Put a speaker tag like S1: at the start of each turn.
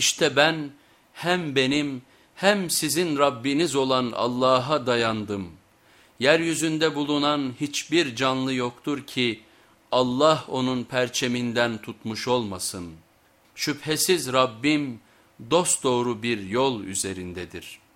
S1: İşte ben hem benim hem sizin Rabbiniz olan Allah'a dayandım. Yeryüzünde bulunan hiçbir canlı yoktur ki Allah onun perçeminden tutmuş olmasın. Şüphesiz Rabbim dosdoğru bir yol üzerindedir.''